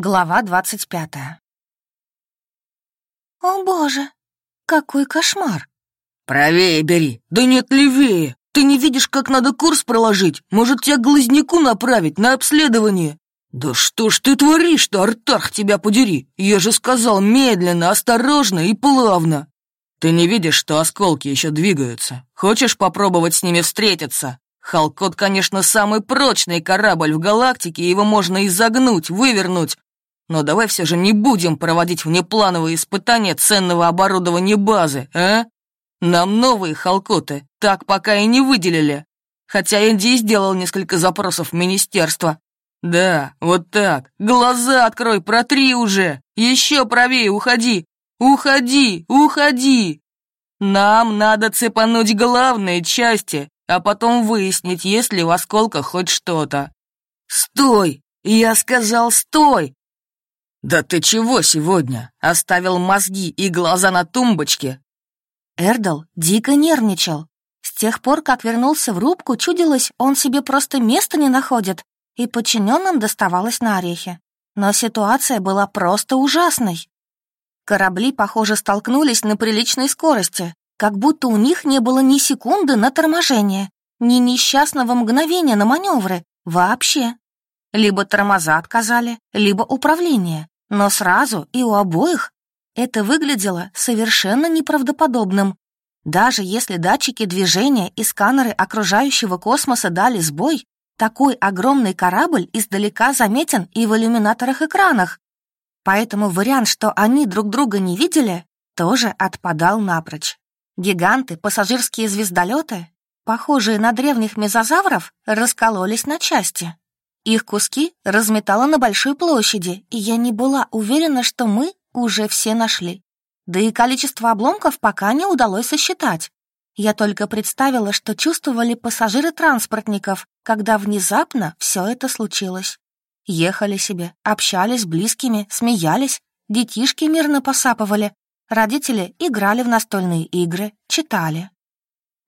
Глава двадцать пятая. «О, боже, какой кошмар!» «Правее бери, да нет левее! Ты не видишь, как надо курс проложить? Может, тебя к глазняку направить на обследование?» «Да что ж ты творишь-то, Артарх, тебя подери! Я же сказал медленно, осторожно и плавно!» «Ты не видишь, что осколки еще двигаются? Хочешь попробовать с ними встретиться? Халкот, конечно, самый прочный корабль в галактике, его можно изогнуть, вывернуть, но давай все же не будем проводить внеплановые испытания ценного оборудования базы, а? Нам новые халкоты так пока и не выделили. Хотя Энди сделал несколько запросов в министерство. Да, вот так. Глаза открой, протри уже. Еще правее уходи. Уходи, уходи. Нам надо цепануть главные части, а потом выяснить, есть ли в осколках хоть что-то. Стой! Я сказал, стой! «Да ты чего сегодня? Оставил мозги и глаза на тумбочке?» Эрдл дико нервничал. С тех пор, как вернулся в рубку, чудилось, он себе просто места не находит, и подчиненным доставалось на орехи. Но ситуация была просто ужасной. Корабли, похоже, столкнулись на приличной скорости, как будто у них не было ни секунды на торможение, ни несчастного мгновения на маневры, вообще. Либо тормоза отказали, либо управление. Но сразу и у обоих это выглядело совершенно неправдоподобным. Даже если датчики движения и сканеры окружающего космоса дали сбой, такой огромный корабль издалека заметен и в иллюминаторах-экранах. Поэтому вариант, что они друг друга не видели, тоже отпадал напрочь. Гиганты, пассажирские звездолеты, похожие на древних мезозавров, раскололись на части. Их куски разметало на большой площади, и я не была уверена, что мы уже все нашли. Да и количество обломков пока не удалось сосчитать. Я только представила, что чувствовали пассажиры транспортников, когда внезапно все это случилось. Ехали себе, общались с близкими, смеялись, детишки мирно посапывали, родители играли в настольные игры, читали.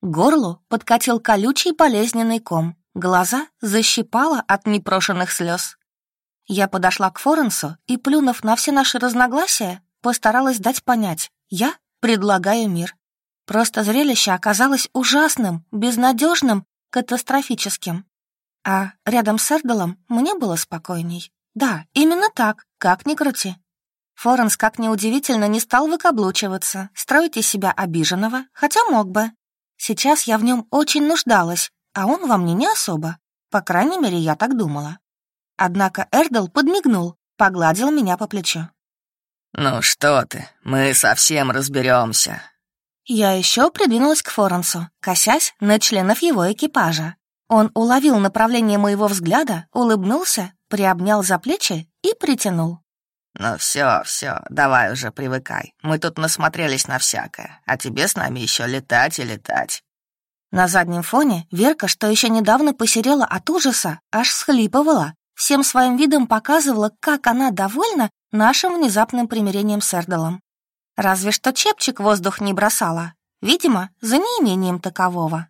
горлу подкатил колючий болезненный ком. Глаза защипала от непрошенных слез. Я подошла к Форенсу и, плюнув на все наши разногласия, постаралась дать понять, я предлагаю мир. Просто зрелище оказалось ужасным, безнадежным, катастрофическим. А рядом с Эрдалом мне было спокойней. Да, именно так, как ни крути. Форенс, как неудивительно, не стал выкаблучиваться, строить из себя обиженного, хотя мог бы. Сейчас я в нем очень нуждалась, а он во мне не особо. По крайней мере, я так думала. Однако Эрдл подмигнул, погладил меня по плечу. «Ну что ты, мы совсем разберемся. Я еще придвинулась к Форенсу, косясь на членов его экипажа. Он уловил направление моего взгляда, улыбнулся, приобнял за плечи и притянул. «Ну все, все, давай уже привыкай. Мы тут насмотрелись на всякое, а тебе с нами еще летать и летать». На заднем фоне Верка, что еще недавно посерела от ужаса, аж схлипывала, всем своим видом показывала, как она довольна нашим внезапным примирением с Эрдалом. Разве что чепчик воздух не бросала, видимо, за неимением такового.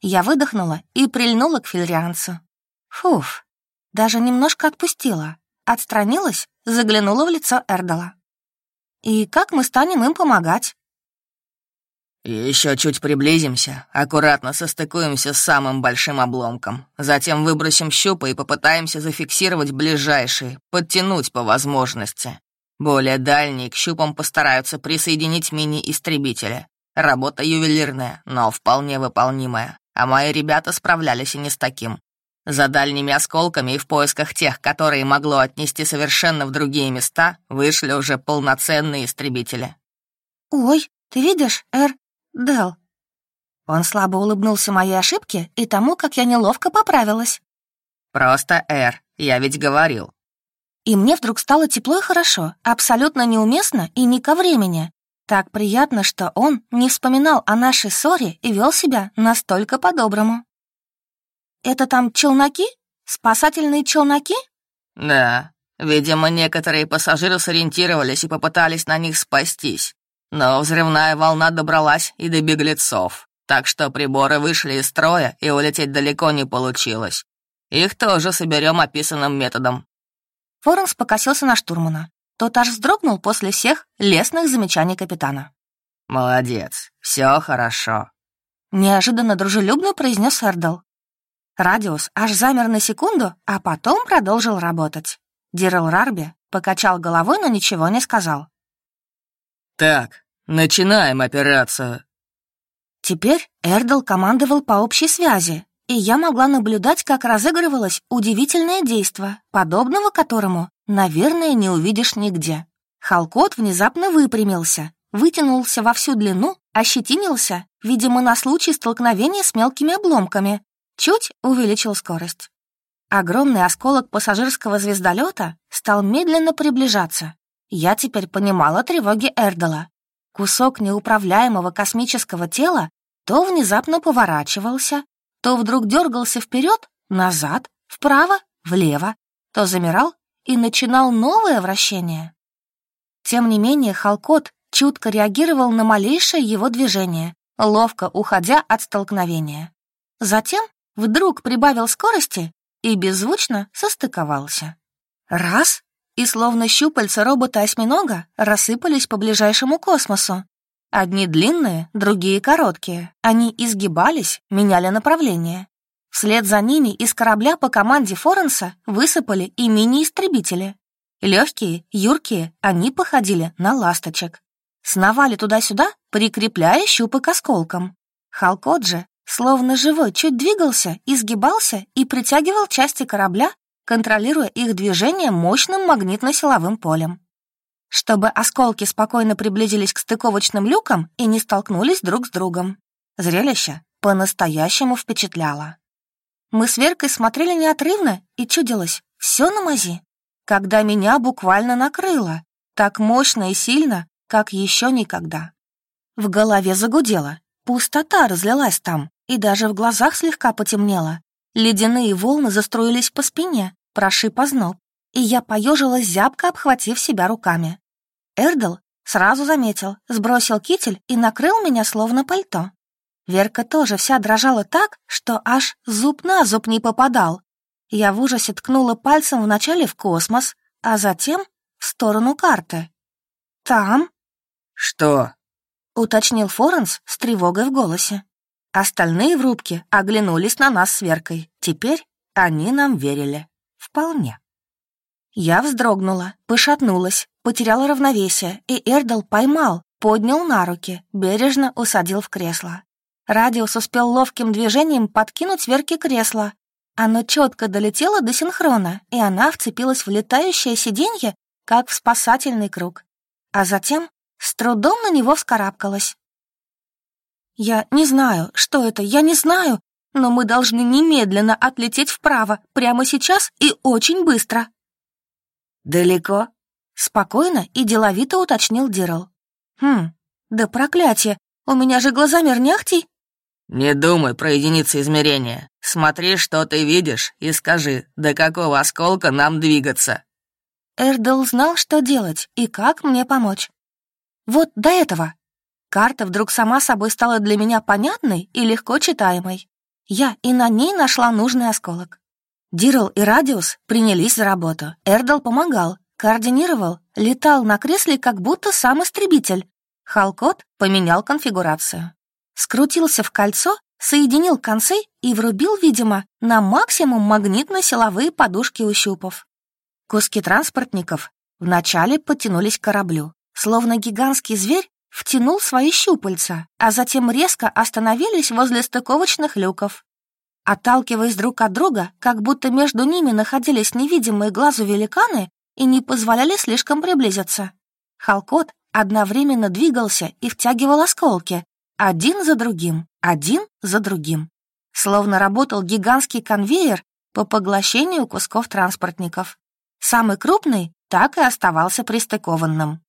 Я выдохнула и прильнула к фильрианцу. Фуф, даже немножко отпустила, отстранилась, заглянула в лицо Эрдала. «И как мы станем им помогать?» «Еще чуть приблизимся, аккуратно состыкуемся с самым большим обломком. Затем выбросим щупы и попытаемся зафиксировать ближайшие, подтянуть по возможности. Более дальние к щупам постараются присоединить мини-истребители. Работа ювелирная, но вполне выполнимая. А мои ребята справлялись и не с таким. За дальними осколками и в поисках тех, которые могло отнести совершенно в другие места, вышли уже полноценные истребители. «Ой, ты видишь, Эр, Дел. Он слабо улыбнулся моей ошибке и тому, как я неловко поправилась. «Просто Эр, я ведь говорил». И мне вдруг стало тепло и хорошо, абсолютно неуместно и не ко времени. Так приятно, что он не вспоминал о нашей ссоре и вел себя настолько по-доброму. «Это там челноки? Спасательные челноки?» «Да. Видимо, некоторые пассажиры сориентировались и попытались на них спастись. Но взрывная волна добралась и до беглецов, так что приборы вышли из строя, и улететь далеко не получилось. Их тоже соберем описанным методом. Форенс покосился на штурмана. Тот аж вздрогнул после всех лестных замечаний капитана. «Молодец, все хорошо», — неожиданно дружелюбно произнес Эрдл. Радиус аж замер на секунду, а потом продолжил работать. Дирел Рарби покачал головой, но ничего не сказал. «Так, начинаем операцию». Теперь Эрдл командовал по общей связи, и я могла наблюдать, как разыгрывалось удивительное действо, подобного которому, наверное, не увидишь нигде. Халкот внезапно выпрямился, вытянулся во всю длину, ощетинился, видимо, на случай столкновения с мелкими обломками, чуть увеличил скорость. Огромный осколок пассажирского звездолета стал медленно приближаться. Я теперь понимала тревоги Эрдала. Кусок неуправляемого космического тела то внезапно поворачивался, то вдруг дергался вперед, назад, вправо, влево, то замирал и начинал новое вращение. Тем не менее, Халкот чутко реагировал на малейшее его движение, ловко уходя от столкновения. Затем вдруг прибавил скорости и беззвучно состыковался. Раз — и словно щупальца робота-осьминога рассыпались по ближайшему космосу. Одни длинные, другие короткие. Они изгибались, меняли направление. Вслед за ними из корабля по команде Форенса высыпали и мини-истребители. Легкие, юркие, они походили на ласточек. Сновали туда-сюда, прикрепляя щупы к осколкам. Халкот же Словно живой, чуть двигался, изгибался и притягивал части корабля, контролируя их движение мощным магнитно-силовым полем. Чтобы осколки спокойно приблизились к стыковочным люкам и не столкнулись друг с другом. Зрелище по-настоящему впечатляло. Мы с Веркой смотрели неотрывно и чудилось, все на мази. Когда меня буквально накрыло, так мощно и сильно, как еще никогда. В голове загудело, пустота разлилась там, и даже в глазах слегка потемнело. Ледяные волны застроились по спине, прошиб озноб, и я поежилась зябко, обхватив себя руками. Эрдл сразу заметил, сбросил китель и накрыл меня словно пальто. Верка тоже вся дрожала так, что аж зуб на зуб не попадал. Я в ужасе ткнула пальцем вначале в космос, а затем в сторону карты. «Там?» «Что?» — уточнил Форенс с тревогой в голосе. Остальные в рубке оглянулись на нас с Веркой. Теперь они нам верили. Вполне. Я вздрогнула, пошатнулась, потеряла равновесие, и Эрдл поймал, поднял на руки, бережно усадил в кресло. Радиус успел ловким движением подкинуть Верке кресло. Оно четко долетело до синхрона, и она вцепилась в летающее сиденье, как в спасательный круг. А затем с трудом на него вскарабкалась. «Я не знаю, что это, я не знаю, но мы должны немедленно отлететь вправо, прямо сейчас и очень быстро». «Далеко?» — спокойно и деловито уточнил Дирл. «Хм, да проклятие, у меня же глазомер не ахти». «Не думай про единицы измерения. Смотри, что ты видишь, и скажи, до какого осколка нам двигаться». Эрдл знал, что делать и как мне помочь. «Вот до этого», Карта вдруг сама собой стала для меня понятной и легко читаемой. Я и на ней нашла нужный осколок. Дирл и Радиус принялись за работу. Эрдл помогал, координировал, летал на кресле, как будто сам истребитель. Халкот поменял конфигурацию. Скрутился в кольцо, соединил концы и врубил, видимо, на максимум магнитно-силовые подушки ущупов. Куски транспортников вначале потянулись к кораблю. Словно гигантский зверь, втянул свои щупальца, а затем резко остановились возле стыковочных люков. Отталкиваясь друг от друга, как будто между ними находились невидимые глазу великаны и не позволяли слишком приблизиться. Халкот одновременно двигался и втягивал осколки, один за другим, один за другим. Словно работал гигантский конвейер по поглощению кусков транспортников. Самый крупный так и оставался пристыкованным.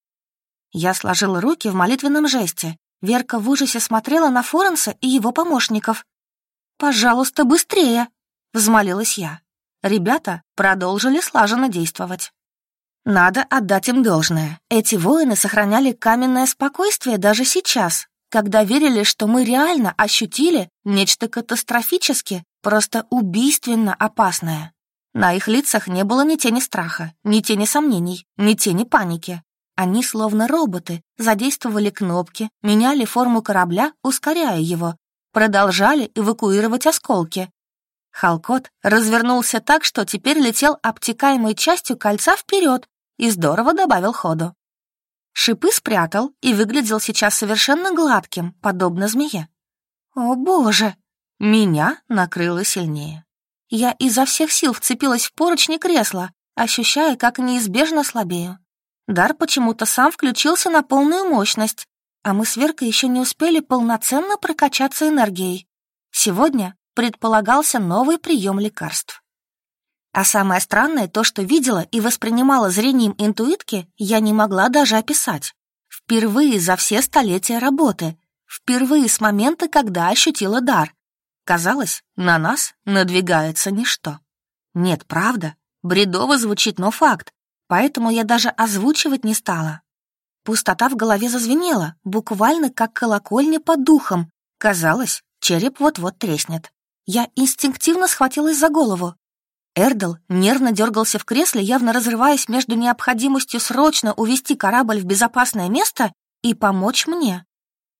Я сложила руки в молитвенном жесте. Верка в ужасе смотрела на Форенса и его помощников. «Пожалуйста, быстрее!» — взмолилась я. Ребята продолжили слаженно действовать. Надо отдать им должное. Эти воины сохраняли каменное спокойствие даже сейчас, когда верили, что мы реально ощутили нечто катастрофически, просто убийственно опасное. На их лицах не было ни тени страха, ни тени сомнений, ни тени паники. Они, словно роботы, задействовали кнопки, меняли форму корабля, ускоряя его, продолжали эвакуировать осколки. Халкот развернулся так, что теперь летел обтекаемой частью кольца вперед и здорово добавил ходу. Шипы спрятал и выглядел сейчас совершенно гладким, подобно змее. О боже! Меня накрыло сильнее. Я изо всех сил вцепилась в поручни кресла, ощущая, как неизбежно слабею. Дар почему-то сам включился на полную мощность, а мы с Веркой еще не успели полноценно прокачаться энергией. Сегодня предполагался новый прием лекарств. А самое странное, то, что видела и воспринимала зрением интуитки, я не могла даже описать. Впервые за все столетия работы, впервые с момента, когда ощутила дар, Казалось, на нас надвигается ничто. Нет, правда, бредово звучит, но факт, поэтому я даже озвучивать не стала. Пустота в голове зазвенела, буквально как колокольня под духом. Казалось, череп вот-вот треснет. Я инстинктивно схватилась за голову. Эрдл нервно дергался в кресле, явно разрываясь между необходимостью срочно увести корабль в безопасное место и помочь мне.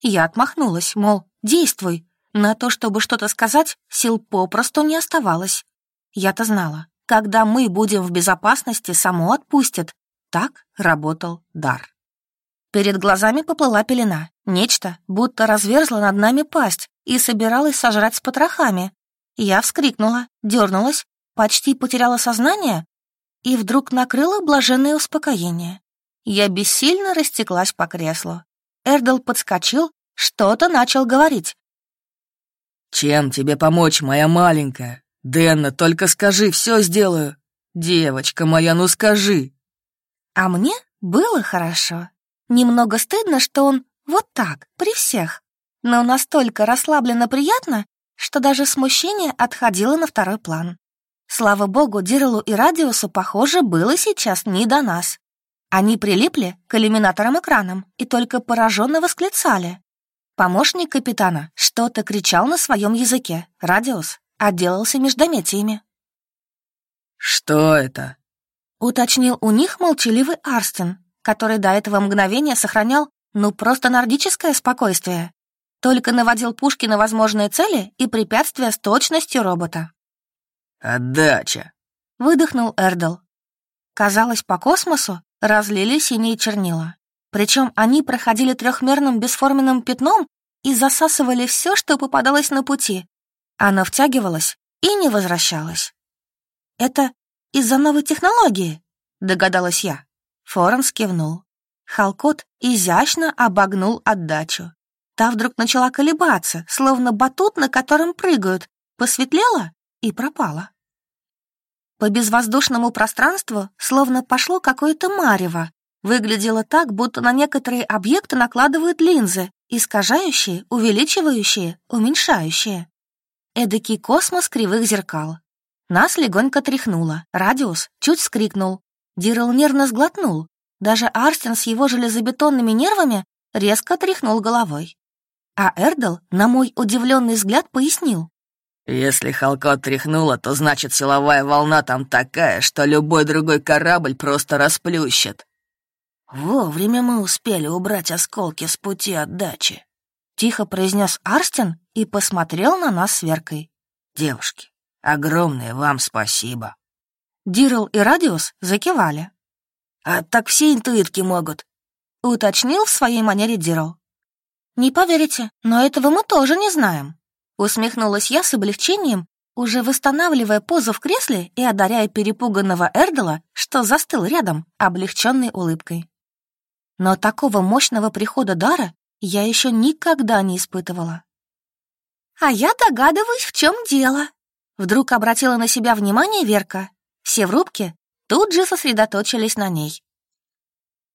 Я отмахнулась, мол, действуй, на то, чтобы что-то сказать, сил попросту не оставалось. Я-то знала, когда мы будем в безопасности, само отпустят. Так работал дар. Перед глазами поплыла пелена. Нечто будто разверзло над нами пасть и собиралась сожрать с потрохами. Я вскрикнула, дернулась, почти потеряла сознание и вдруг накрыла блаженное успокоение. Я бессильно растеклась по креслу. Эрдл подскочил, что-то начал говорить, «Чем тебе помочь, моя маленькая? Дэнна, только скажи, все сделаю. Девочка моя, ну скажи!» А мне было хорошо. Немного стыдно, что он вот так, при всех. Но настолько расслабленно приятно, что даже смущение отходило на второй план. Слава богу, Дирелу и Радиусу, похоже, было сейчас не до нас. Они прилипли к иллюминаторам экранам и только пораженно восклицали. Помощник капитана что-то кричал на своем языке. Радиус отделался междометиями. «Что это?» — уточнил у них молчаливый Арстин, который до этого мгновения сохранял, ну, просто нордическое спокойствие. Только наводил пушки на возможные цели и препятствия с точностью робота. «Отдача!» — выдохнул Эрдл. Казалось, по космосу разлили синие чернила. Причем они проходили трехмерным бесформенным пятном и засасывали все, что попадалось на пути. Оно втягивалось и не возвращалось. «Это из-за новой технологии?» — догадалась я. Форенс кивнул. Халкот изящно обогнул отдачу. Та вдруг начала колебаться, словно батут, на котором прыгают, посветлела и пропала. По безвоздушному пространству словно пошло какое-то марево, Выглядело так, будто на некоторые объекты накладывают линзы, искажающие, увеличивающие, уменьшающие. Эдакий космос кривых зеркал. Нас легонько тряхнуло, радиус чуть скрикнул. Дирл нервно сглотнул. Даже Арстин с его железобетонными нервами резко тряхнул головой. А Эрдл, на мой удивленный взгляд, пояснил. «Если Халкот тряхнула, то значит силовая волна там такая, что любой другой корабль просто расплющит. «Вовремя мы успели убрать осколки с пути отдачи», — тихо произнес Арстин и посмотрел на нас с Веркой. «Девушки, огромное вам спасибо». Дирл и Радиус закивали. «А так все интуитки могут», — уточнил в своей манере Дирл. «Не поверите, но этого мы тоже не знаем», — усмехнулась я с облегчением, уже восстанавливая позу в кресле и одаряя перепуганного Эрдела, что застыл рядом, облегченной улыбкой. Но такого мощного прихода дара я еще никогда не испытывала. «А я догадываюсь, в чем дело», — вдруг обратила на себя внимание Верка. Все в рубке тут же сосредоточились на ней.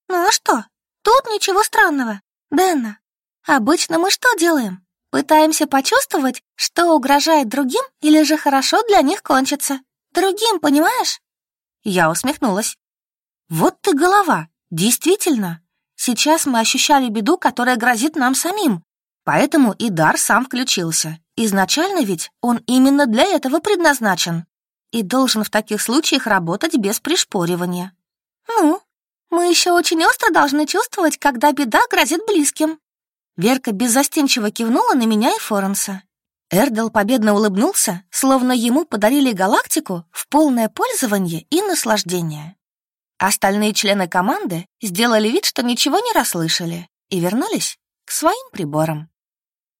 «Ну а что? Тут ничего странного. Дэнна, обычно мы что делаем? Пытаемся почувствовать, что угрожает другим или же хорошо для них кончится. Другим, понимаешь?» Я усмехнулась. «Вот ты голова, действительно. Сейчас мы ощущали беду, которая грозит нам самим. Поэтому и дар сам включился. Изначально ведь он именно для этого предназначен. и должен в таких случаях работать без пришпоривания. Ну, мы еще очень остро должны чувствовать, когда беда грозит близким. Верка беззастенчиво кивнула на меня и Форенса. Эрдел победно улыбнулся, словно ему подарили галактику в полное пользование и наслаждение. Остальные члены команды сделали вид, что ничего не расслышали, и вернулись к своим приборам.